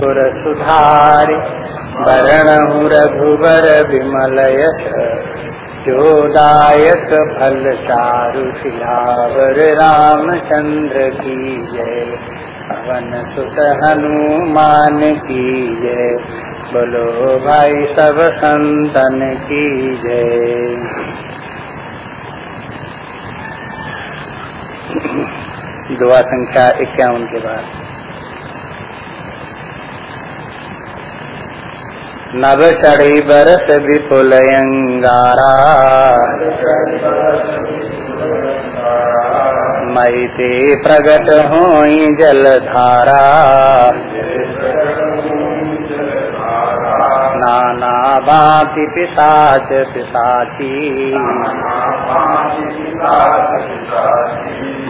सुर सुधारि वरणहु रघुवर विमल यश जोदायक फल चारु सिलावर रामचंद्र की जय पवन सुत हनुमान की जय बोलो भाई सब संतन की जय दुआ संख्या इक्यावन के बाद। नव चढ़ी बरस विपुल अंगारा मई ते प्रगट हो जलधारा। नाना भांति पिशाच पिशाची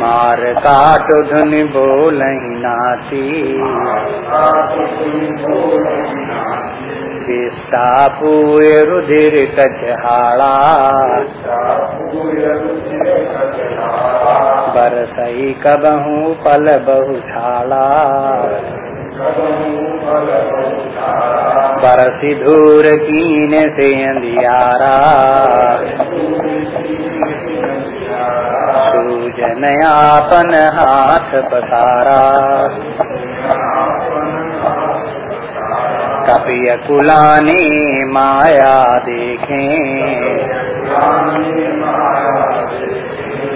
मार काट धुन बोल नाती विस्ता पूय रुधिर कचहाड़ा बरसई कबहू पल बहु छाड़ा बरसी धूर कीन से अंधियारा सूजन आपन हाथ पसारा। कपिय कुलानी माया देखें।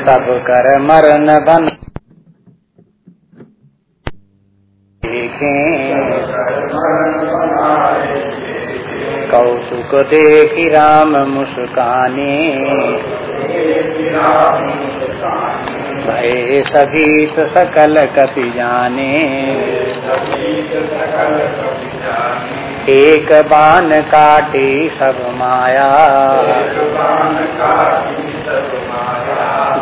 सब कर मरण बन देखें। कौतुक देखी राम मुस्काने। भय सभी सकल कपि जाने। एक बान काटे सब माया।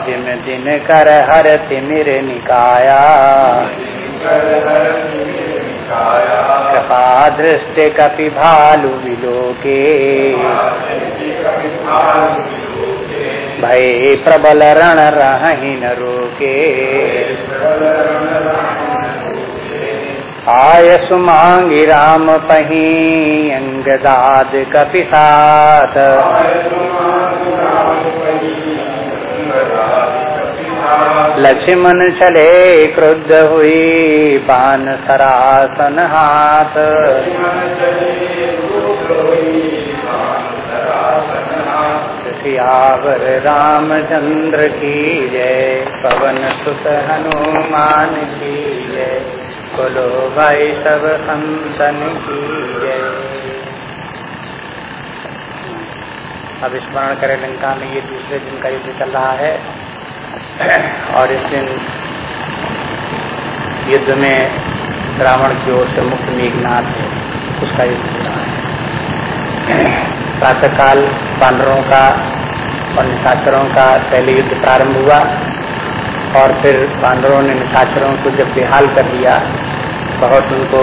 दिन दिन कर हर तिमिर निकाया। कृपा दृष्टि कपि भालु विलोके भय प्रबल रण रही न रोके आय सुमांगी राम पही अंगदाद कपि साथ लक्ष्मण चले क्रुद्ध हुई बान सरासन हाथ। सियावर रामचंद्र की जय, पवन सुत हनुमान की जय, बोलो भाई सब संतन की जय। अब स्मरण करें लंका में ये दूसरे दिन का युद्ध चल रहा है। और इस दिन युद्ध में रावण की ओर से मुक्त मेघनाथ है, उसका युद्ध हो रहा है। प्रातः काल बानरों का और निशाचरों का पहले युद्ध प्रारंभ हुआ और फिर बानरों ने निशाचरों को जब बेहाल कर दिया, बहुत उनको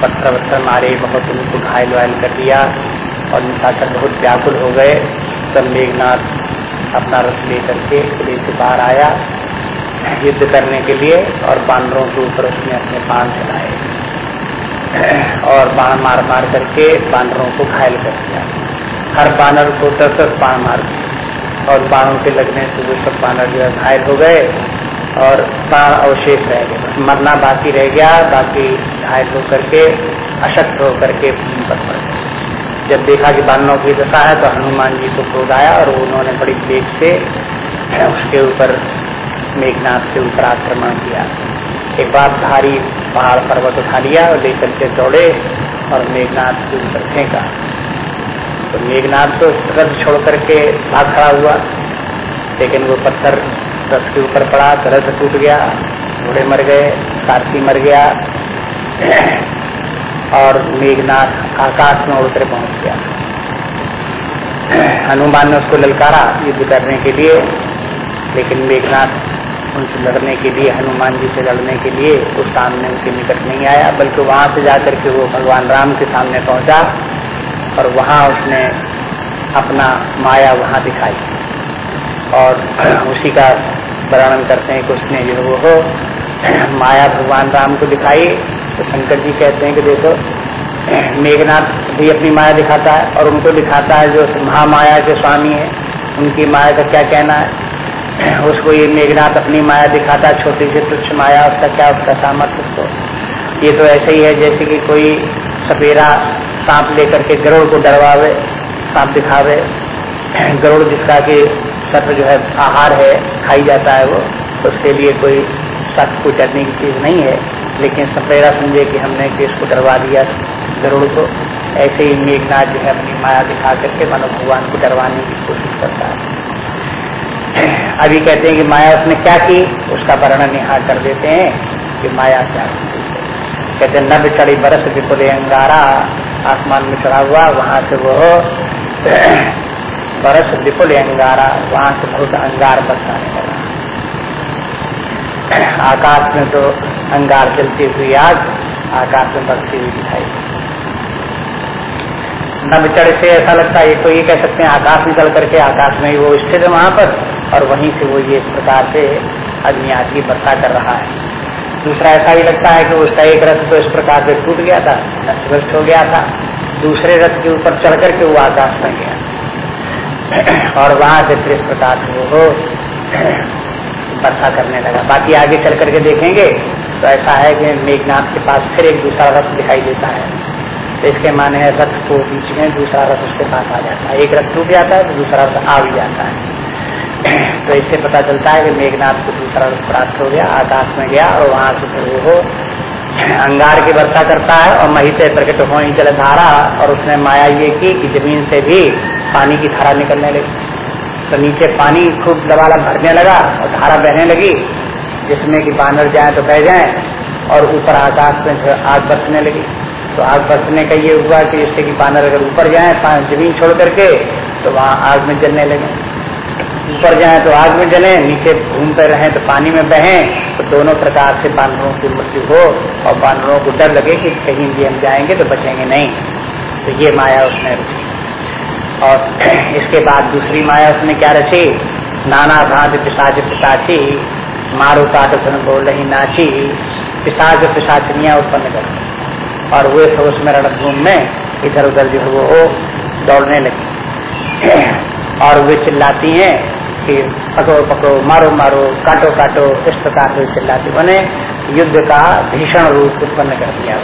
पत्थर वत्थर मारे, बहुत उनको घायल वायल कर दिया और निशाचर बहुत व्याकुल हो गए। तब मेघनाथ अपना रथ लेकर के किले से बाहर आया, युद्ध करने के लिए और बानरों के ऊपर उसने अपने बाण चलाए। और बाण मार मार करके बानरों को घायल कर दिया। हर बानर को दस दस बाण मार और बाणों के लगने से वो सब बानर जो है घायल हो गए और बाण अवशेष रह गए। मरना बाकी रह गया, बाकी घायल होकर के, अशक्त होकर के पर पड़ गए। जब देखा कि बानरों की दशा है तो हनुमान जी को क्रोध आया और उन्होंने बड़ी तेज से उसके ऊपर मेघनाथ के ऊपर आक्रमण किया। एक बार भारी पहाड़ पर्वत उठा लिया और लेकर के दौड़े और मेघनाथ के ऊपर फेंका। तो मेघनाथ तो रथ छोड़ करके भाग खड़ा हुआ, लेकिन वो पत्थर रथ के ऊपर पड़ा तो रथ टूट गया, घोड़े मर गए, सारथी मर गया। और मेघनाथ आकाश में उड़कर पहुँच गया। हनुमान ने उसको ललकारा युद्ध करने के लिए, लेकिन मेघनाथ उनसे लड़ने के लिए, हनुमान जी से लड़ने के लिए वो सामने उनके निकट नहीं आया, बल्कि वहाँ से जाकर के वो भगवान राम के सामने पहुँचा और वहाँ उसने अपना माया वहाँ दिखाई। और उसी का वर्णन करते हैं कि उसने जो वो हो माया भगवान राम को दिखाई तो शंकर जी कहते हैं कि देखो, मेघनाथ भी अपनी माया दिखाता है और उनको दिखाता है जो महामाया के स्वामी है, उनकी माया का क्या कहना है। उसको ये मेघनाथ अपनी माया दिखाता है, छोटी सी तुच्छ माया, उसका क्या, उसका सामर्थ्य उसको। ये तो ऐसे ही है जैसे कि कोई सपेरा सांप लेकर के गरुड़ को डरवावे, सांप दिखावे। गरुड़ जिसका कि सर्प जो है, आहार है, खाई जाता है वो, उसके लिए कोई सख्त को डरने की चीज़ नहीं है। लेकिन सपेरा समझे कि हमने कि को डरवा दिया। गरुड़ को ऐसे ही मेघनाथ जो है अपनी माया दिखा करके मानो भगवान को डरवाने की कोशिश करता है। अभी कहते हैं कि माया उसने क्या की? उसका वर्णन यहाँ कर देते हैं कि माया क्या कहते नब चढ़ी बरस विपुल अंगारा, आसमान में चढ़ा हुआ, वहाँ से वो बरस विपुल अंगारा, वहाँ से बहुत अंगार बरसाने लगा। आकाश में तो अंगार चलती हुई आग, आकाश में बरसती हुई दिखाई नब चढ़ से ऐसा लगता है तो ये कह सकते हैं, आकाश निकल करके आकाश में वो स्थित है वहाँ पर, और वहीं से वो ये इस प्रकार से अग्नि आग की कर रहा है। दूसरा ऐसा ही लगता है कि उसका एक रथ तो इस प्रकार से टूट गया था, नष्ट हो गया था। दूसरे रथ के ऊपर चढ़ करके वो आकाश में गया। और वहाँ से फिर इस प्रकार से वो वर्षा करने लगा। बाकी आगे चल करके देखेंगे तो ऐसा है कि मेघनाथ के पास फिर एक दूसरा रथ दिखाई देता है। तो इसके माने है रथ को बीच में दूसरा रथ उसके पास आ जाता है। एक रथ टूट जाता है तो दूसरा रथ आ भी जाता है। तो इससे पता चलता है कि मेघनाथ को दूसरा रथ प्राप्त हो गया, आकाश में गया और वहाँ से फिर वो अंगार की वर्षा करता है और मही से प्रकट हो जल धारा और उसने माया ये की कि ज़मीन से भी पानी की धारा निकलने लगी। तो नीचे पानी खूब दबाला भरने लगा और धारा बहने लगी। जिसमें कि बानर जाए तो बह जाए, और ऊपर आकाश में आग बरसने लगी। तो आग बरसने का ये हुआ कि जिससे कि बानर अगर ऊपर जाए ज़मीन छोड़ करके तो वहाँ आग में जलने लगे। ऊपर जाए तो आग में जले, नीचे घूमते रहे तो पानी में बहे तो दोनों प्रकार से बानरों की मृत्यु हो, और बानरों को डर लगे कि कहीं भी हम जाएँगे तो बचेंगे नहीं। तो ये माया उसने रची। और इसके बाद दूसरी माया उसने क्या रची? नाना भांत पिसाच पिसाची मारो काट धन बोल ही नाची। पिसाच पिसाचनिया उत्पन्न कर और वे सब उसमें रणभूमि में इधर उधर जो है वो दौड़ने लगी। और वे चिल्लाती हैं कि पकड़ो पकड़ो, मारो मारो, काटो काटो, इस प्रकार से चिल्लाती। बने युद्ध का भीषण रूप उत्पन्न कर दिया।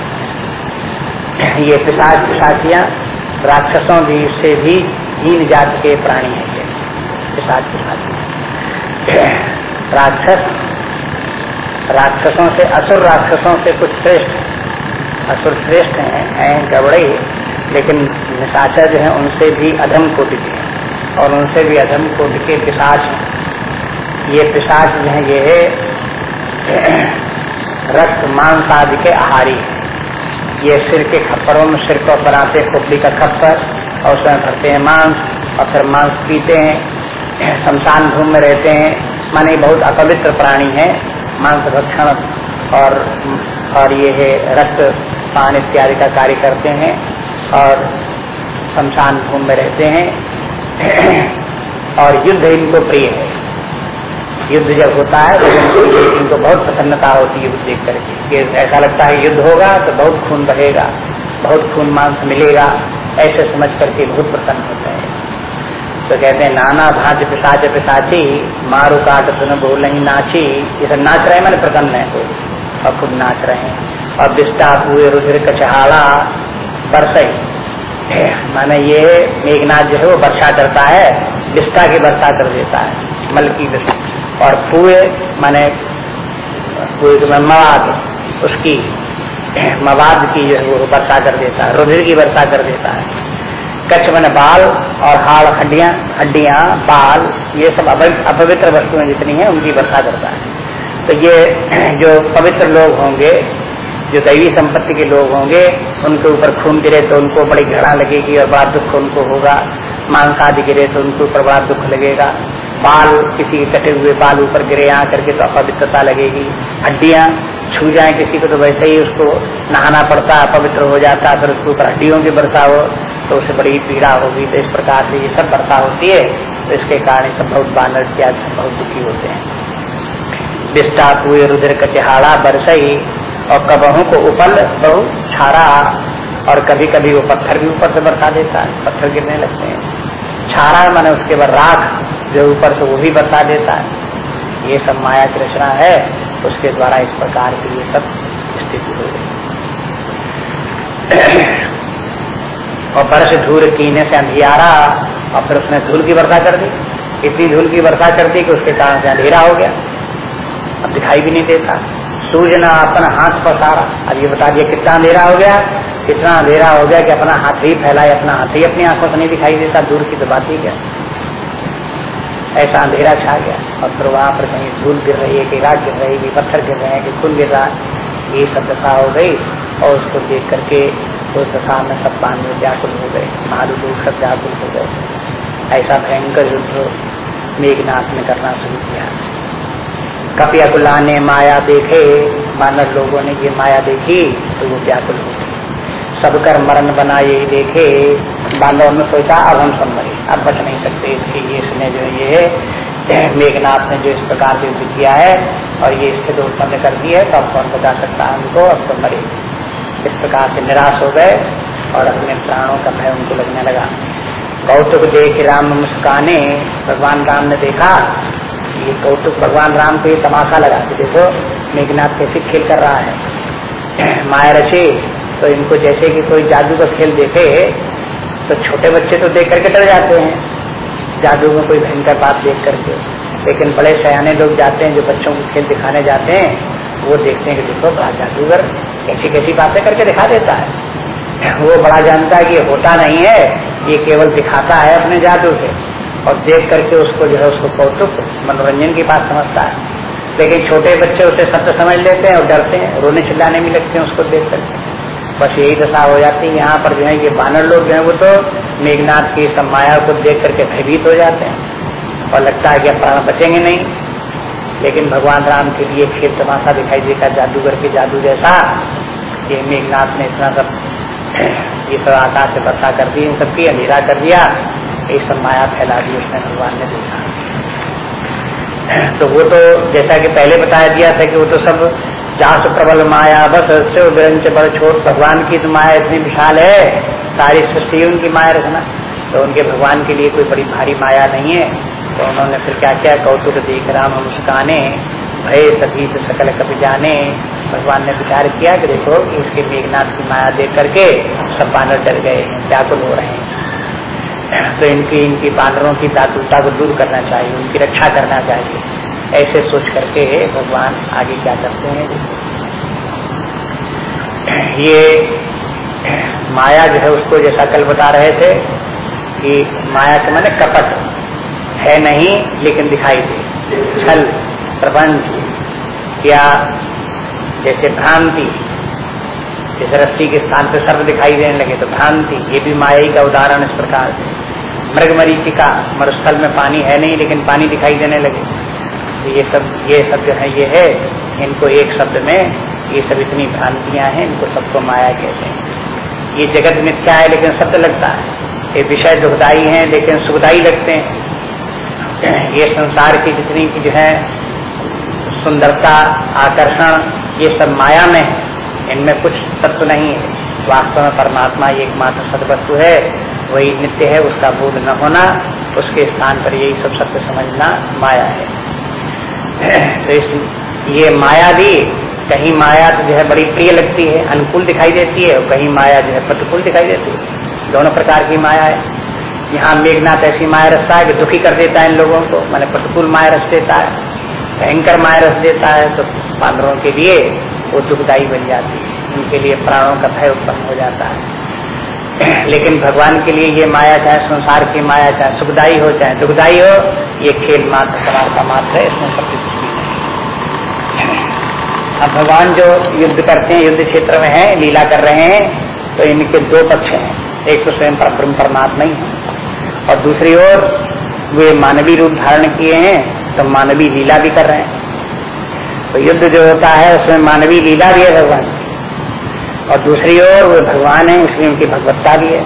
ये पिशाच पिशाचियाँ राक्षसों भी से भी हीन जात के प्राणी हैं। पिशाच पिशाचियाँ राक्षस। राक्षसों से, असुर राक्षसों से कुछ श्रेष्ठ। असुर श्रेष्ठ हैं हैं गबड़े लेकिन निशाचर जो है, उनसे भी अधम कोटि के। और उनसे भी अधम कोटि के पिशाच ये पिशाच जो है, ये रक्त मांस आदि के आहारी है। ये सिर के खप्परों में सिर को बनाते खोपड़ी का खप्पर, और उसमें भरते हैं मांस, और फिर मांस पीते हैं, शमशान भूमि में रहते हैं। माने बहुत अपवित्र प्राणी है, मांस, भक्षण और और ये है रक्त, पान इत्यादि का कार्य करते हैं और शमशान भूमि में रहते हैं। और युद्ध इनको प्रिय है। युद्ध जब होता है तो इनको बहुत प्रसन्नता होती है देख करके। ऐसा लगता है युद्ध होगा तो बहुत खून बहेगा, बहुत खून मांस मिलेगा, ऐसे समझ करके बहुत प्रसन्न होते हैं। तो कहते हैं, नाना भाज पिसाच पिसाची, मारू काट सुन भूल नहीं नाची। ये सब नाच रहे मैंने प्रसन्न है और खुद नाच रहे हैं। और बिस्टा हुए रुद्र कचहाड़ा बरसई माने ये मेघनाथ जो है वो वर्षा करता है विष्ठा की वर्षा कर देता है मल की और पुए, माने मवाद, उसकी मवाद की जो है वो वर्षा कर देता है, रुधिर की वर्षा कर देता है। कच्छ मन बाल और हाड़ हड्डियाँ हड्डियाँ, बाल, ये सब अपवित्र वस्तुएँ जितनी हैं, उनकी वर्षा करता है। तो ये जो पवित्र लोग होंगे, जो दैवी संपत्ति के लोग होंगे, उनके ऊपर खून गिरे तो उनको बड़ी घड़ा लगेगी और बड़ा दुख उनको होगा। मांस आदि गिरे तो उनके ऊपर बड़ा दुख लगेगा। बाल, किसी के कटे हुए बाल ऊपर गिरे यहाँ करके तो अपवित्रता लगेगी। हड्डियाँ छू जाए, किसी को तो वैसे ही उसको नहाना पड़ता, पवित्र हो जाता, फिर उसके ऊपर हड्डियों की वर्षा हो तो उसे बड़ी पीड़ा होगी। तो इस प्रकार से ये सब वर्षा होती है तो इसके कारण सब बहुत बानर इत्यादि बहुत दुखी होते हैं। विस्टा हुए रुद्र कटिहाड़ा बरसई, और कबहों को उपल, बहु छारा, और कभी कभी वो पत्थर भी ऊपर से बरसा देता है, पत्थर गिरने लगते हैं। छारा माने उसके बाद राख जो ऊपर से वो भी बरसा देता है। ये सब माया कृष्णा है उसके द्वारा इस प्रकार की ये सब स्थिति हो गई। और बरस धूल कीने से अंधियारा, और फिर उसने धूल की वर्षा कर दी। इतनी धूल की वर्षा कर दी कि उसके कारण से अंधेरा हो गया। अब दिखाई भी नहीं देता। सूर्य ने अपना हाथ पसारा। अब ये बता दिया, कितना अंधेरा हो गया? कितना अंधेरा हो गया कि अपना हाथ ही फैलाए, अपना हाथ ही अपनी आँखों से नहीं दिखाई देता, दूर की तो बात ही क्या? ऐसा अंधेरा छा गया। और वहाँ पर कहीं धूल गिर रही है कि राग गिर रही है कि पत्थर गिर रहे हैं कि खून गिर रहा ये सब दशा हो गई और उसको देख करके उस दशा में सब पानी व्याकुल हो गए महादुल सब व्याकुल हो गए। ऐसा भयंकर युद्ध मेघनाथ ने करना शुरू किया। कपियाकुल्ला ने माया देखे, मानव लोगों ने ये माया देखी तो वो व्याकुल हो गई सब कर मरण बना ये देखे। बांधव ने सोचा, अब हम सब मरे। अब बच नहीं सकते इसके ये इसने जो ये मेघनाथ ने जो इस प्रकार से युद्ध किया है और ये स्थिति उत्पन्न कर दी है तो अब कौन बचा सकता है उनको? अब तो मरे। इस प्रकार से निराश हो गए और अपने प्राणों का भय उनको लगने लगा। कौतुक देख राम मुस्काने, भगवान राम ने देखा ये कौतुक भगवान राम को ये तमाशा लगा देखो, मेघनाथ कैसे खेल कर रहा है। माया रचे तो इनको जैसे कि कोई जादू का खेल देखे तो छोटे बच्चे तो देख करके डर जाते हैं। जादू में कोई भयंकर बात देख करके। लेकिन बड़े सयाने लोग जाते हैं जो बच्चों को खेल दिखाने जाते हैं, वो देखते हैं कि देखो, बड़ा जादूगर कैसी कैसी बातें करके दिखा देता है। वो बड़ा जानता है कि होता नहीं है, ये केवल दिखाता है अपने जादू से। और देख करके उसको जो है, उसको कौतुक, मनोरंजन की बात समझता है। लेकिन छोटे बच्चे उसे सत्य समझ लेते हैं और डरते हैं, रोने चिल्लाने भी लगते हैं उसको देख करके। बस यही दशा हो जाती है। यहाँ पर जो है, ये बानर लोग जो है, वो तो मेघनाथ की माया को देख करके भयभीत हो जाते हैं और लगता है कि प्राण बचेंगे नहीं। लेकिन भगवान राम के लिए खेल तमाशा दिखाई देगा जादूगर के जादू जैसा ये मेघनाथ ने इतना सब ये सब आकाश से वर्षा कर दी इन सबकी अंधेरा कर दिया, ये सब माया फैला दी उसने भगवान ने देखा। तो वो तो जैसा कि पहले बताया दिया था कि वो तो सब जास प्रबल माया बस, शिव से बड़े छोट भगवान की तो माया इतनी विशाल है। सारी सृष्टि उनकी माया रखना तो उनके भगवान के लिए कोई बड़ी भारी माया नहीं है। तो उन्होंने फिर क्या क्या कौतुक देख राम मुस्काने, भय सभी से सकल कभी जाने। भगवान ने विचार किया कि देखो कि इसके मेघनाथ की माया देख करके सब बानर डर गए हैं, व्याकुल हो रहे हैं। तो इनकी इनकी बानरों की व्याकुलता को दूर करना चाहिए, उनकी रक्षा करना चाहिए। ऐसे सोच करके भगवान आगे क्या करते हैं? ये माया जो है उसको जैसा कल बता रहे थे कि माया के मैंने कपट है नहीं, लेकिन दिखाई दे। छल, प्रबंध, या जैसे भ्रांति, जैसे रस्सी के स्थान पर सर्व दिखाई देने लगे तो भ्रांति, ये भी माया ही का उदाहरण इस प्रकार से। मृग मरीची का मरुस्थल में पानी है नहीं, लेकिन पानी दिखाई देने लगे। तो ये सब, ये जो है, ये है। इनको एक शब्द में ये सब इतनी भ्रांतियाँ हैं, इनको सबको माया कहते हैं। ये जगत मिथ्या है, लेकिन सत्य लगता है। ये विषय दुखदायी हैं, लेकिन सुखदायी लगते हैं। ये संसार की जितनी की जो है, सुंदरता, आकर्षण, ये सब माया में है। इनमें कुछ सत्य नहीं है। वास्तव में परमात्मा एकमात्र सत्य वस्तु है। वही नित्य है, उसका बोध न होना, उसके स्थान पर यही सब सत्य समझना माया है। तो इस, ये माया भी, कहीं माया तो जो है बड़ी प्रिय लगती है, अनुकूल दिखाई देती है, और कहीं माया जो है प्रतिकूल दिखाई देती है। दोनों प्रकार की माया है। यहाँ मेघनाथ ऐसी माया रसता है कि दुखी कर देता है इन लोगों को, मैंने प्रतिकूल माया रस देता है, भयंकर माया रस देता है तो बांदरों के लिए वो दुखदायी बन जाती है। उनके लिए प्राणों का भय उत्पन्न हो जाता है। लेकिन भगवान के लिए ये माया चाहे संसार की माया चाहे सुखदायी हो, चाहे दुखदायी हो, ये खेल मात्र समाज का मात्र है, इसमें सब कुछ अब भगवान जो युद्ध करते हैं, युद्ध क्षेत्र में है, लीला कर रहे हैं तो इनके दो पक्ष हैं। एक तो स्वयं पर ब्रह्म परमात्मा ही है। और दूसरी ओर वे मानवीय रूप धारण किए हैं तो मानवीय लीला भी कर रहे हैं। तो युद्ध जो होता है, उसमें मानवीय लीला भी है भगवान। और दूसरी ओर वो भगवान है, इसलिए उनकी भगवत्ता भी है।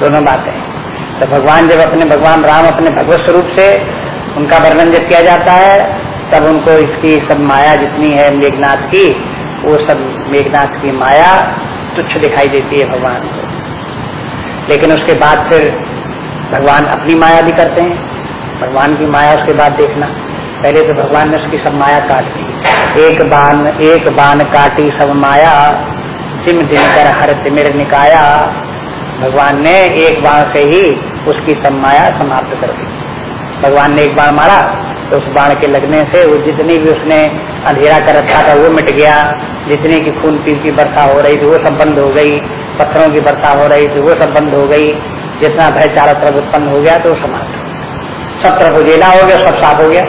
दोनों बातें तो भगवान जब अपने, भगवान राम अपने भगवत स्वरूप से उनका वर्णन जब किया जाता है, तब उनको इसकी सब माया जितनी है मेघनाथ की, वो सब मेघनाथ की माया तुच्छ दिखाई देती है भगवान को। लेकिन उसके बाद फिर भगवान अपनी माया भी करते हैं। भगवान की माया उसके बाद देखना। पहले तो भगवान ने उसकी सब माया काट दी। एक बान एक बान काटी सब माया। सिम दिन हर तिमिर निकाया। भगवान ने एक बाण से ही उसकी सब माया समाप्त कर दी। भगवान ने एक बाण मारा तो उस बाण के लगने से वो जितनी भी उसने अंधेरा कर रखा था, वो मिट गया। जितनी की खून पील की वर्षा हो रही थी, वो सब बंद हो गई। पत्थरों की वर्षा हो रही थी, वो सब बंद हो गई। जितना भय चारों तरफ़ उत्पन्न हो गया तो समाप्त सब तरफ़ उजेला हो गया, सब साफ़ हो गया।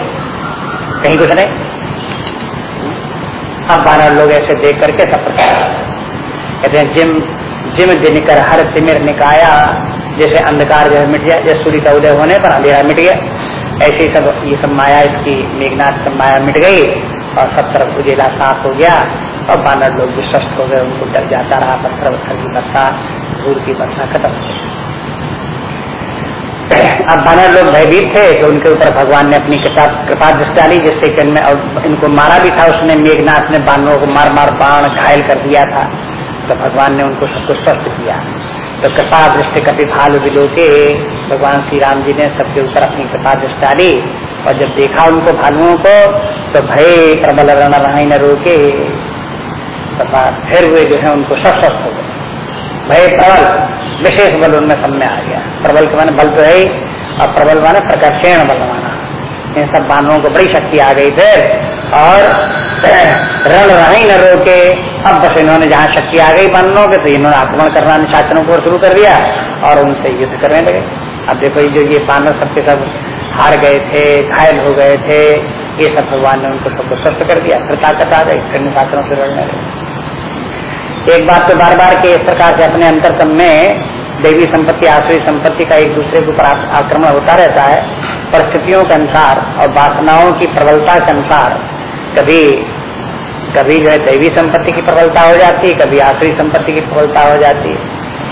कहीं कुछ नहीं। अब बारह लोग ऐसे देख करके सब प्रकार कहते हैं, जिम जिम दिन कर हर तिमिर निकाया, जैसे अंधकार जो है मिट गया, जैसे सूर्य का उदय होने पर अंधेरा मिट गया। ऐसे सब, ये सब माया इसकी मेघनाथ सब माया मिट गई और सब तरफ़ उजेला साफ़ हो गया और बानर लोग भी स्वस्थ हो गए, उनको डर जाता रहा, पत्थर पत्थर की वर्षा धूल की वर्षा खत्म हो गई। अब बानर लोग भयभीत थे तो उनके ऊपर भगवान ने अपनी कृपा दृष्टि डाली, जिससे कि इनमें इनको मारा भी था, उसने मेघनाथ ने बानरों को मार मार बाण घायल कर दिया था। तो भगवान ने उनको सबको स्वस्थ किया। तो कृपा दृष्टि कभी भालू विलो के भगवान श्री राम जी ने सबके ऊपर अपनी कृपा दृष्टि डाली और जब देखा उनको भालुओं को तो भय, प्रबल रण न रोके। फिर वे जो है उनको सब स्वस्थ हो गए। भय, प्रबल, विशेष बल उनमें सब में आ गया। प्रबल के माने बल तो है और प्रबल माने प्रकर्षण बल माना। इन सब बानरों को बड़ी शक्ति आ गई थे और रण रही न रोके। अब बस इन्होंने जहाँ शक्ति आ गई बानरों के तो इन्होंने आक्रमण करना निशाचरों को शुरू कर दिया और उनसे युद्ध करने लगे। अब देखो जो ये बानर सबके सब हार गए थे, घायल हो गए थे, ये सब भगवान ने उनको सबको स्वस्थ कर दिया। फिर ताकत आ गई, फिर निशाचरों से लड़ने लगे। एक बात तो बार बार के इस प्रकार से अपने अंतरतम में देवी संपत्ति, आश्रय संपत्ति का एक दूसरे के ऊपर आक्रमण होता रहता है। परिस्थितियों के अनुसार और वासनाओं की प्रबलता के अनुसार कभी कभी जो है दैवी संपत्ति की प्रबलता हो जाती है, कभी आश्रय संपत्ति की प्रबलता हो जाती है।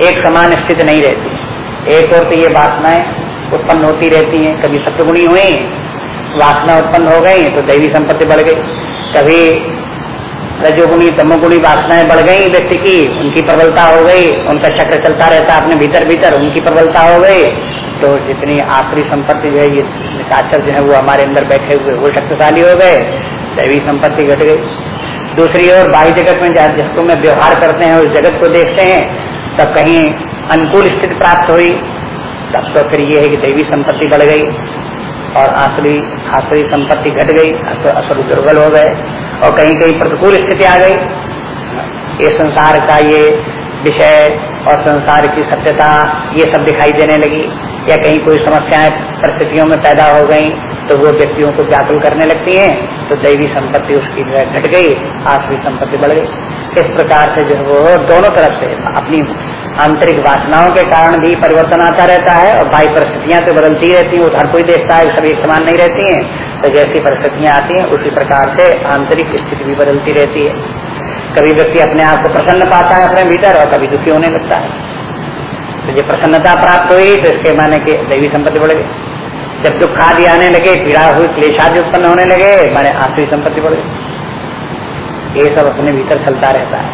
एक समान स्थिति नहीं रहती। एक और तो ये वासनाएँ उत्पन्न होती रहती हैं। कभी सत्यगुणी हुई वासना उत्पन्न हो गई तो दैवी संपत्ति बढ़ गई। कभी रजोगुणी तमोगुणी वासनाएँ बढ़ गई व्यक्ति की, उनकी प्रबलता हो गई, उनका चक्र चलता रहता अपने भीतर भीतर, उनकी प्रबलता हो गई। तो जितनी आखिरी संपत्ति जो है, ये निशाचर जो है, वो हमारे अंदर बैठे हुए, वो शक्तिशाली हो गए। दैवी संपत्ति घट गई। दूसरी ओर बाह्य जगत में जिसको में व्यवहार करते हैं, उस जगत को देखते हैं, तब कहीं अनुकूल स्थिति प्राप्त हुई। तब तो फिर ये है कि दैवी संपत्ति बढ़ गई और आसरी आसरी संपत्ति घट गई असर दुर्बल हो गए और कहीं कहीं प्रतिकूल स्थिति आ गई। ये संसार का ये विषय और संसार की सत्यता, ये सब दिखाई देने लगी या कहीं कोई समस्याएँ, परिस्थितियों में पैदा हो गई। तो वो व्यक्तियों को व्याकुल करने लगती है तो दैवी संपत्ति उसकी जो घट गई आसरी संपत्ति बढ़ गई। इस प्रकार से जो वो दोनों तरफ़ से अपनी आंतरिक वासनाओं के कारण भी परिवर्तन आता रहता है और बाई परिस्थितियाँ तो बदलती रहती हैं हर कोई देखता है सभी समान नहीं रहती हैं तो जैसी परिस्थितियाँ आती हैं, उसी प्रकार से आंतरिक स्थिति भी बदलती रहती है। कभी व्यक्ति अपने आप को प्रसन्न पाता है अपने भीतर और कभी दुखी होने लगता है। तो जब प्रसन्नता प्राप्त हुई तो इसके माने के दैवी संपत्ति बढ़ गई। जब दुख आदि आने लगे, पीड़ा हुई क्लेशादि उत्पन्न होने लगे, माने आसुरी संपत्ति बढ़ गई। ये सब अपने भीतर चलता रहता है।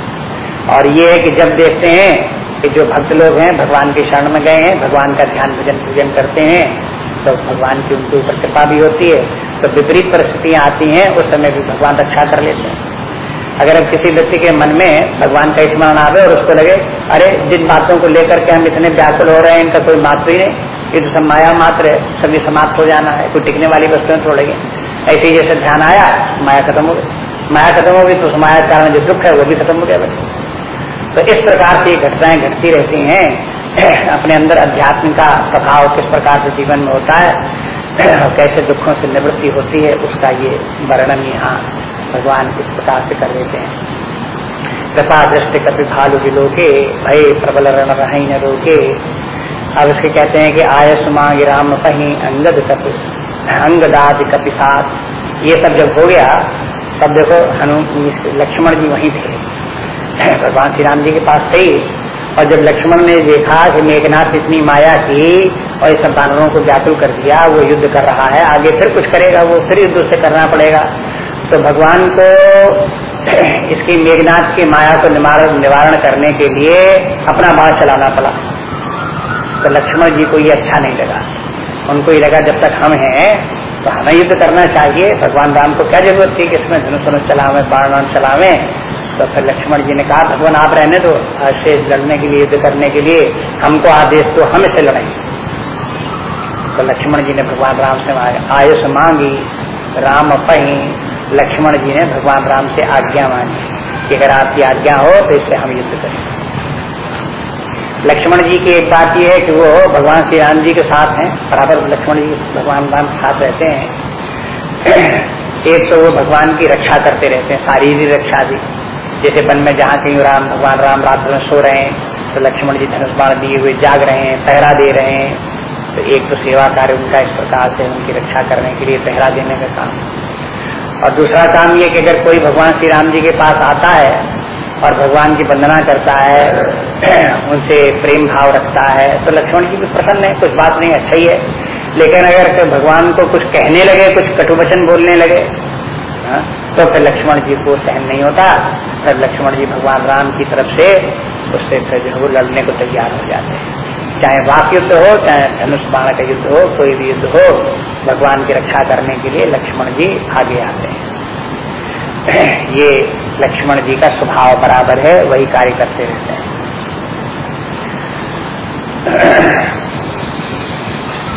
और ये है कि जब देखते हैं कि जो भक्त लोग हैं, भगवान के शरण में गए हैं, भगवान का ध्यान भजन पूजन करते हैं तो भगवान की उनके ऊपर कृपा भी होती है तो विपरीत परिस्थितियाँ आती हैं, उस समय भी भगवान रक्षा कर लेते हैं। अगर अब किसी व्यक्ति के मन में भगवान का स्मरण आवे और उसको लगे, अरे, जिन बातों को लेकर के हम इतने व्याकुल हो रहे हैं, इनका कोई मात्र ही नहीं। ये तो सब माया मात्र है सभी समाप्त हो जाना है, कोई टिकने वाली वस्तुएँ छोड़ेंगे ऐसे ही जैसे ध्यान आया, माया खत्म हो गई। माया खत्म हो गई तो उस माया कारण जो दुख है, वो भी खत्म हो गया बच्चे तो इस प्रकार से ये घटनाएँ घटती रहती हैं, अपने अंदर अध्यात्म का प्रभाव किस प्रकार से जीवन में होता है, और कैसे दुखों से निवृत्ति होती है, उसका ये वर्णन यहाँ भगवान किस प्रकार से कर देते हैं। कृपा दृष्टि कपि भालु विलोके, भय प्रबल रण रही न रोके। अब इसके कहते हैं कि आय सुमा राम कहीं अंगद कपि अंगदाद कपि साथ ये सब जब हो गया, तब देखो हनु लक्ष्मण जी वहीं थे। भगवान श्री राम जी के पास थे। और जब लक्ष्मण ने देखा कि मेघनाथ इतनी माया की और इस बानरों को व्याकुल कर दिया, वो युद्ध कर रहा है, आगे फिर कुछ करेगा, वो फिर युद्ध से करना पड़ेगा। तो भगवान को इसकी मेघनाथ की माया को निवारण करने के लिए अपना बाढ़ चलाना पड़ा। तो लक्ष्मण जी को ये अच्छा नहीं लगा। उनको ये लगा, जब तक हम हैं तो हमें युद्ध करना चाहिए। भगवान राम को क्या ज़रूरत थी कि इसमें धनुष धनुष चलावे बाण चलावे? तो फिर लक्ष्मण जी ने कहा, भगवान, आप रहने दो। ऐसे लड़ने के लिए, युद्ध करने के लिए हमको आदेश तो हम इसे लड़ेंगे तो लक्ष्मण जी ने भगवान राम से आयुष मांगी, राम पही लक्ष्मण जी ने भगवान राम से आज्ञा मांगी कि अगर आपकी आज्ञा हो तो इससे हम युद्ध करें। लक्ष्मण जी की एक बात यह है कि वो भगवान श्री राम जी के साथ हैं, बराबर लक्ष्मण जी, भगवान राम साथ रहते हैं। एक तो वो भगवान की रक्षा करते रहते हैं, शारीरिक रक्षा भी। जैसे वन में जहाँ कहीं राम, भगवान राम रात में सो रहे हैं तो लक्ष्मण जी धनुष बाण दिए हुए जाग रहे हैं, पहरा दे रहे हैं। तो एक तो सेवा कार्य उनका इस प्रकार से उनकी रक्षा करने के लिए पहरा देने का काम। और दूसरा काम ये कि अगर कोई भगवान श्री राम जी के पास आता है और भगवान की वंदना करता है, उनसे प्रेम भाव रखता है। तो लक्ष्मण जी भी प्रसन्न है कुछ बात नहीं अच्छा ही है। लेकिन अगर भगवान को कुछ कहने लगे, कुछ कटुवचन बोलने लगे, हा? तो फिर लक्ष्मण जी को सहन नहीं होता। फिर लक्ष्मण जी भगवान राम की तरफ़ से उससे फिर जो वो लड़ने को तैयार हो जाते हैं। चाहे वाक युद्ध हो, चाहे धनुष बाण का युद्ध हो, कोई भी युद्ध हो, भगवान की रक्षा करने के लिए लक्ष्मण जी आगे आते हैं। ये लक्ष्मण जी का स्वभाव बराबर है, वही कार्य करते रहते हैं।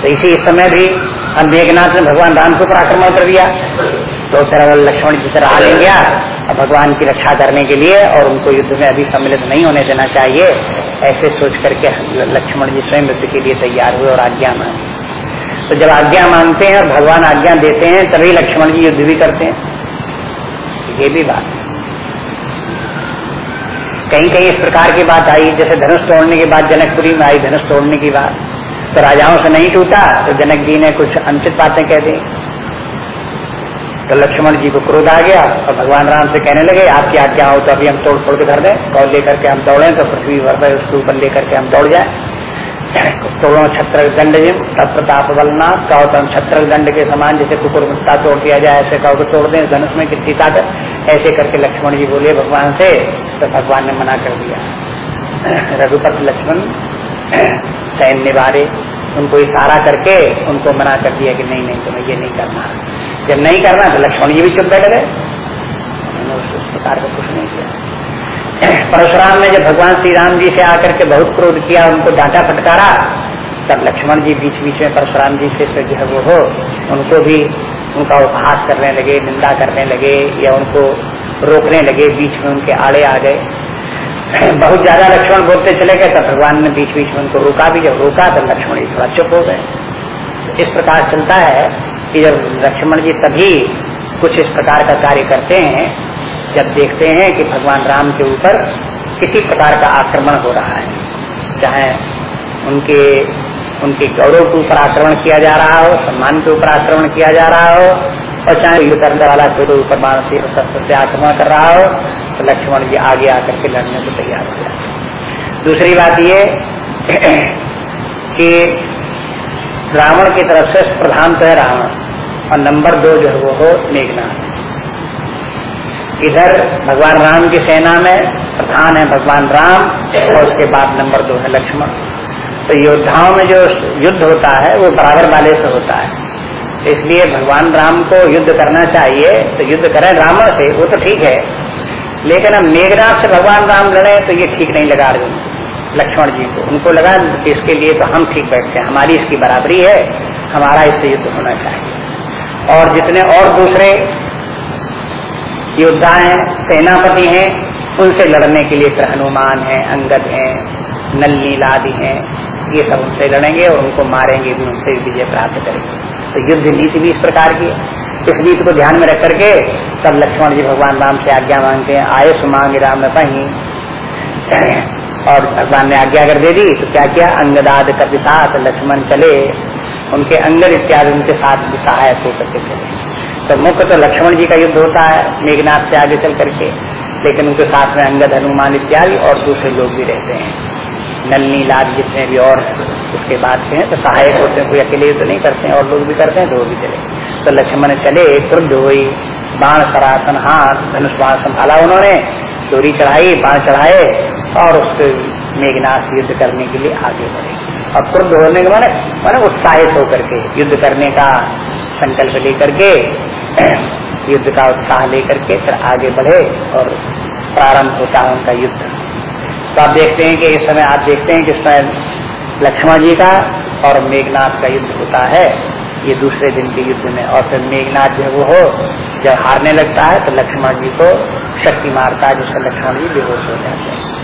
तो इसी इस समय भी हम मेघनाथ ने भगवान राम के ऊपर आक्रमण कर दिया। तो फिर लक्ष्मण जी तरह आ गया और भगवान की रक्षा करने के लिए और उनको युद्ध में अभी सम्मिलित नहीं होने देना चाहिए, ऐसे सोच करके लक्ष्मण जी स्वयं युद्ध के लिए तैयार हुए और आज्ञा मांगे। तो जब आज्ञा मांगते हैं और भगवान आज्ञा देते हैं, तभी लक्ष्मण जी युद्ध भी करते हैं। ये भी बात। कहीं कहीं इस प्रकार की बात आई, जैसे धनुष तोड़ने की बात जनकपुरी में आई, धनुष तोड़ने की बात। तो राजाओं से नहीं टूटा तो जनक जी ने कुछ अनुचित बातें कह दी। तो लक्ष्मण जी को क्रोध आ गया और भगवान राम से कहने लगे, आपकी आज्ञा हो तो अभी हम तोड़ फोड़ के धर दें कौल लेकर के हम दौड़े तो पृथ्वी भर पर उसके ऊपर लेकर के हम दौड़ जाए। तोड़ो छत्र दंड तब बलना कहो तो हम छत्र दंड के समान जैसे कुकुर मुक्ता तोड़ दिया जाए, ऐसे कहो तो तोड़ दें, धनुष में कितनी ताकत ऐसे करके लक्ष्मण जी बोले, भगवान से तो भगवान ने मना कर दिया। रघुपत लक्ष्मण सैन्य निवारे, उनको इशारा करके उनको मना कर दिया कि नहीं नहीं, तुम्हें ये नहीं करना। जब नहीं करना तो लक्ष्मण जी भी चुप बैठ गए उस प्रकार का कुछ नहीं किया। परशुराम ने जब भगवान श्री राम जी से आकर के बहुत क्रोध किया, उनको डांटा फटकारा, तब लक्ष्मण जी बीच बीच में परशुराम जी से जो है वो हो, उनको भी उनका उपहास करने लगे, निंदा करने लगे, या उनको रोकने लगे, बीच में उनके आड़े आ गए। बहुत ज़्यादा लक्ष्मण बोलते चले गए, तब भगवान ने बीच बीच में उनको रोका भी। जब रोका, तब लक्ष्मण जी थोड़ा चुप हो गए। इस प्रकार चलता है कि जब लक्ष्मण जी तभी कुछ इस प्रकार का कार्य करते हैं जब देखते हैं कि भगवान राम के ऊपर किसी प्रकार का आक्रमण हो रहा है, चाहे उनके उनके गौरव के ऊपर आक्रमण किया जा रहा हो, सम्मान के ऊपर आक्रमण किया जा रहा हो, और चाहे युद्ध करने वाला कोई ऊपर मानसिक शस्त्र से आक्रमण कर रहा हो तो लक्ष्मण जी आगे आकर के लड़ने को तैयार हो जाए दूसरी बात ये कि रावण की तरफ़ से प्रधान तो है रावण, और नंबर दो जो है वो हो मेघनाथ। इधर भगवान राम की सेना में प्रधान है भगवान राम और उसके बाद नंबर दो है लक्ष्मण। तो योद्धाओं में जो युद्ध होता है, वो बराबर वाले से होता है। इसलिए भगवान राम को युद्ध करना चाहिए। तो युद्ध करें रावण से, वो तो ठीक है। लेकिन अब मेघनाथ से भगवान राम लड़े तो ये ठीक नहीं लगा अर्जुन लक्ष्मण जी को। उनको लगा इसके लिए तो हम ठीक बैठते हैं, हमारी इसकी बराबरी है, हमारा इससे युद्ध होना चाहिए। और जितने और दूसरे योद्धा हैं सेनापति हैं, उनसे लड़ने के लिए फिर हनुमान है, अंगद हैं नल नीलादि हैं, ये सब उनसे लड़ेंगे और उनको मारेंगे भी, उनसे विजय प्राप्त करेंगे। तो युद्ध नीति भी इस प्रकार की इस नीति को ध्यान में रख करके तब लक्ष्मण जी भगवान राम से आज्ञा मांगते हैं आयुष मांग राम में पही और भगवान ने आज्ञा कर दे दी तो क्या किया? अंगदाद कति साथ लक्ष्मण चले। उनके अंगद इत्यादि उनके साथ भी सहायक होकर के चले। तो मुख्य तो लक्ष्मण जी का युद्ध होता है, मेघनाथ से आगे चल करके। लेकिन उनके साथ में अंगद, हनुमान इत्यादि और दूसरे लोग भी रहते हैं। नलनी लाद जितने भी और उसके बाद से हैं तो सहायक होते हैं, कोई अकेले तो नहीं करते हैं, और लोग भी करते हैं तो वो भी चले। तो लक्ष्मण चले क्रुद्ध हुई बाण सरासन हाथ, धनुष, बाण संभाला उन्होंने चोरी चढ़ाई, बाण चढ़ाए, और उस मेघनाथ युद्ध करने के लिए आगे बढ़े। और क्रुद्ध होने के माने माने उत्साहित होकर के, युद्ध करने का संकल्प लेकर के युद्ध का उत्साह लेकर के फिर आगे बढ़े और प्रारंभ होता है उनका युद्ध। तो आप देखते हैं कि इस समय आप देखते हैं कि इस समय लक्ष्मण जी का और मेघनाथ का युद्ध होता है। ये दूसरे दिन के युद्ध में। और फिर मेघनाथ जो वो हो, जब हारने लगता है तो लक्ष्मण जी को शक्ति मारता है जिससे लक्ष्मण जी बेहोश हो जाते हैं।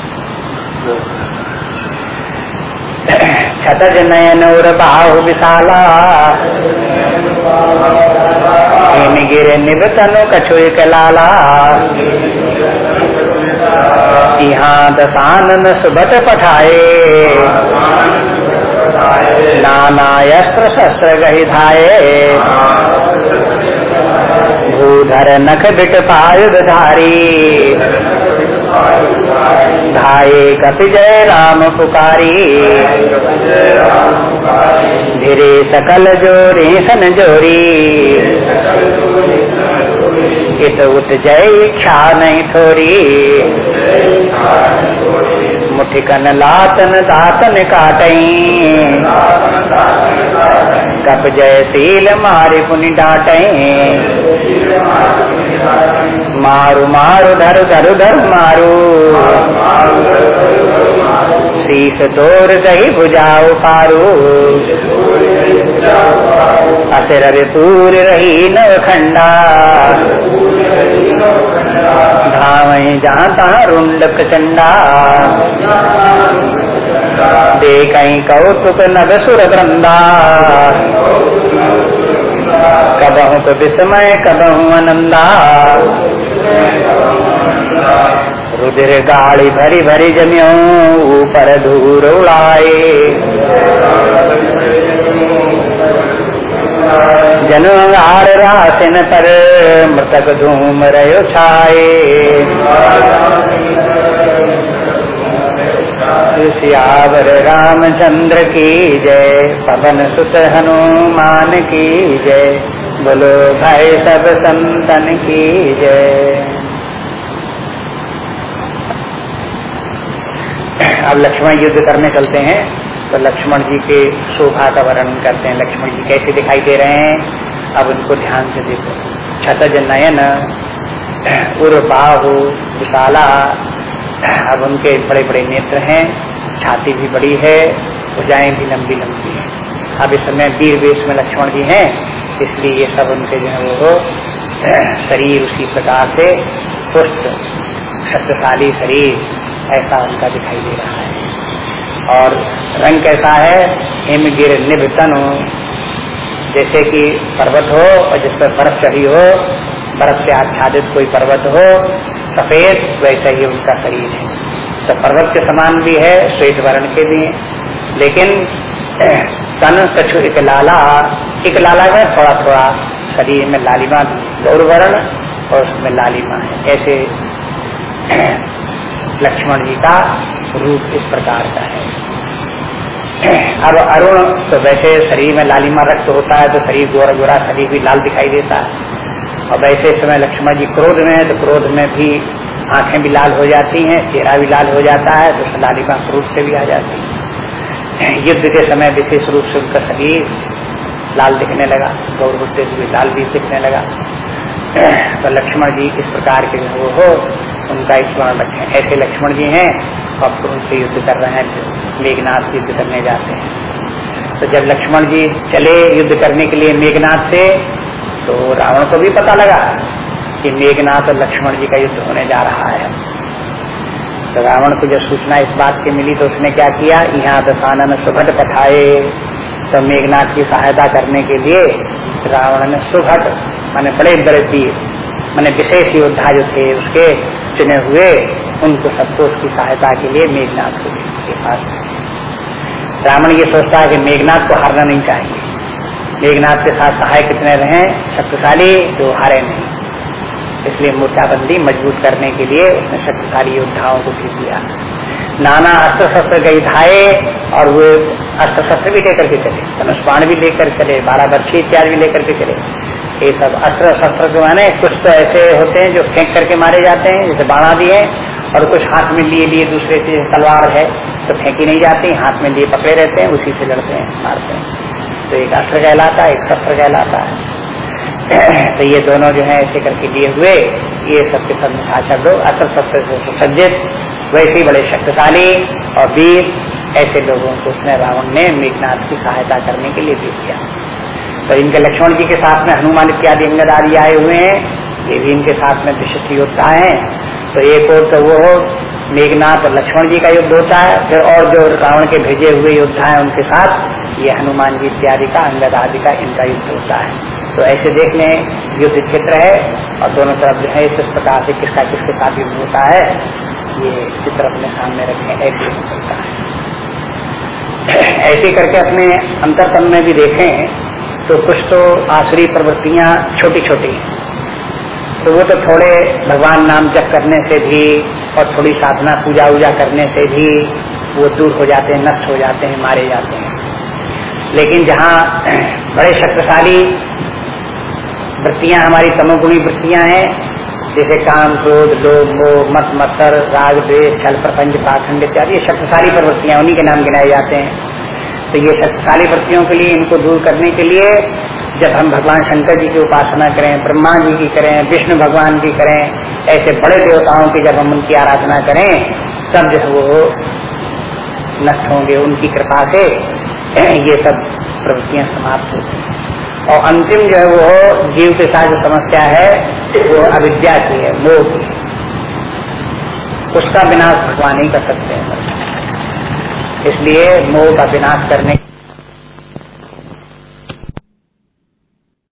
छतज नयन उर बाहु विशाला। गिर निबतनु कछु एक लाला। यहाँ दशानन सुबट पठाए। नाना अस्त्र शस्त्र गही धाये भूधर नख बिट पायुध धारी। धाये कपि जय राम पुकारी। धीरे सकल जोरी, सन जोरी। इत उत जय इच्छा नहीं थोरी। मुठिकन लातन दातन काटई। कप जय सील मारे पुनि डाटई। मारू मारू धर धर धर मारू। शीस तोर दही भुजाओ पारू। असर पूर रही नवखंडा धावई जहाँ तहाँ रुंड प्रचंडा देख कौतुक नग सुर वृंदा। कबहू तो विस्मय, कबहू आनंदा रुधिर गाड़ी भरी भरी जमियो, ऊपर धूर उड़ाए। जनगार रासन पर मृतक धूम रहो छाए सियावर रामचंद्र की जय, पवन सुत हनुमान की जय, बोलो भाई सब संतन की जय। अब लक्ष्मण युद्ध करने चलते हैं। तो लक्ष्मण जी के शोभा का वर्णन करते हैं। लक्ष्मण जी कैसे दिखाई दे रहे हैं? अब उनको ध्यान से देखो। छतज नयन उर बाहु विशाला। अब उनके बड़े बड़े नेत्र हैं। छाती भी बड़ी है, भुजाएँ भी लंबी लंबी हैं। अब इस समय वीर वेश में लक्ष्मण जी हैं, इसलिए ये सब उनके जो है वो शरीर उसी प्रकार से पुष्ट शक्तिशाली शरीर, ऐसा उनका दिखाई दे रहा है। और रंग कैसा है? हिम गिर निभ निभतन जैसे कि पर्वत हो और जिस पर बर्फ़ चढ़ी हो, बर्फ़ से आच्छादित कोई पर्वत हो, सफ़ेद, वैसे ही उनका शरीर है। तो पर्वत के समान भी है, श्वेत वर्ण के भी। लेकिन तन कछु एक लाला। एक लाला है, थोड़ा थोड़ा शरीर में लालिमा गौर वर्ण और उसमें लालिमा है। ऐसे लक्ष्मण जी का रूप इस प्रकार का है। अब अरुण तो वैसे शरीर में लालिमा रक्त होता है तो शरीर गोरा गोरा शरीर भी लाल दिखाई देता है। और वैसे समय लक्ष्मण जी क्रोध में है तो क्रोध में भी आँखें भी लाल हो जाती हैं, चेहरा भी लाल हो जाता है तो लालिमा क्रोध से भी आ जाती है। युद्ध के समय विशेष रूप से उनका शरीर लाल दिखने लगा, गौर होते हुए लाल भी दिखने लगा। तो लक्ष्मण जी इस प्रकार के वो हो, उनका स्मरण रखें ऐसे लक्ष्मण जी हैं और उनसे युद्ध कर रहे हैं मेघनाथ युद्ध करने जाते हैं। तो जब लक्ष्मण जी चले युद्ध करने के लिए मेघनाथ से तो रावण को भी पता लगा कि मेघनाथ और लक्ष्मण जी का युद्ध होने जा रहा है। तो रावण को जब सूचना इस बात की मिली तो उसने क्या किया? यहाँ दशानन सुभट पठाए। तो मेघनाथ की सहायता करने के लिए रावण ने सुभट माने बड़े बड़े तीर, मैंने विशेष योद्धा जो थे, उसके चुने हुए उनको सबको उसकी सहायता के लिए मेघनाथ को के पास। रावण ये सोचता है कि मेघनाथ को हारना नहीं चाहिए। मेघनाथ के साथ सहाय कितने रहे? शक्तिशाली जो हारे नहीं। इसलिए मोर्चाबंदी मज़बूत करने के लिए उसने शक्तिशाली योद्धाओं को भी दिया। नाना अस्त्र शस्त्र गई धाये और वे अस्त्र शस्त्र भी लेकर के चले। धनुष बाण भी लेकर चले बारह बच्चे इत्यादि भी लेकर के चले। ये सब अस्त्र शस्त्र जो है कुछ तो ऐसे होते हैं जो फेंक करके मारे जाते हैं, जैसे बाणा दिए और कुछ हाथ में लिए लिए दूसरे से तलवार है तो फेंकी नहीं जाती, हाथ में लिए पकड़े रहते हैं, उसी से लड़ते हैं, मारते हैं। तो एक अस्त्र कहलाता है, एक शस्त्र कहलाता है। तो ये दोनों जो है, ऐसे करके लिए हुए, ये सबके सब भाषा दो अस्त्र शस्त्र से सुसज्जित, वैसे ही बड़े शक्तिशाली और वीर, ऐसे लोगों को उसने रावण ने मेघनाथ की सहायता करने के लिए दे दिया। तो इनके लक्ष्मण जी के साथ में हनुमान इत्यादि अंगद आदि आए हुए हैं, ये भी इनके साथ में विशिष्ट योद्धा है। तो एक और तो वो मेघनाथ और लक्ष्मण जी का युद्ध होता है, फिर और जो रावण के भेजे हुए योद्धा है उनके साथ, ये हनुमान जी इत्यादि का, अंगद आदि का इनका युद्ध होता है। तो ऐसे देख लें युद्ध क्षेत्र है, और दोनों तरफ़ जो है, इस प्रकार से किसका किसके साथ युद्ध होता है, ये चित्र अपने सामने रखें, ऐसे होता है। ऐसे करके अपने अंतरतम में भी देखें तो कुछ तो आसुरी प्रवृत्तियाँ छोटी छोटी तो वो तो थोड़े भगवान नाम जप करने से भी और थोड़ी साधना पूजा वूजा करने से भी वो दूर हो जाते हैं, नष्ट हो जाते हैं, मारे जाते हैं। लेकिन जहाँ बड़े शक्तिशाली वृत्तियाँ, हमारी तमोगुणी वृत्तियाँ हैं, जैसे काम, क्रोध, लोभ, मोह, मत, मत्सर, राग, द्वेष, छल, प्रपंच, पाखंड इत्यादि, ये शक्तिशाली प्रवृत्तियाँ, उन्हीं के नाम गिनाए जाते हैं। तो ये शक्तिशाली वृत्तियों के लिए, इनको दूर करने के लिए जब हम भगवान शंकर जी की उपासना करें, ब्रह्मा जी की करें, विष्णु भगवान की करें, ऐसे बड़े देवताओं की जब हम उनकी आराधना करें, तब जो वो नष्ट होंगे उनकी कृपा से ये सब प्रवृत्तियाँ समाप्त होती हैं। और अंतिम जो है वो जीव के साथ जो समस्या है, वो अविद्या की है, मोह की है। उसका विनाश भगवान ही कर सकते हैं। इसलिए मोह का विनाश करने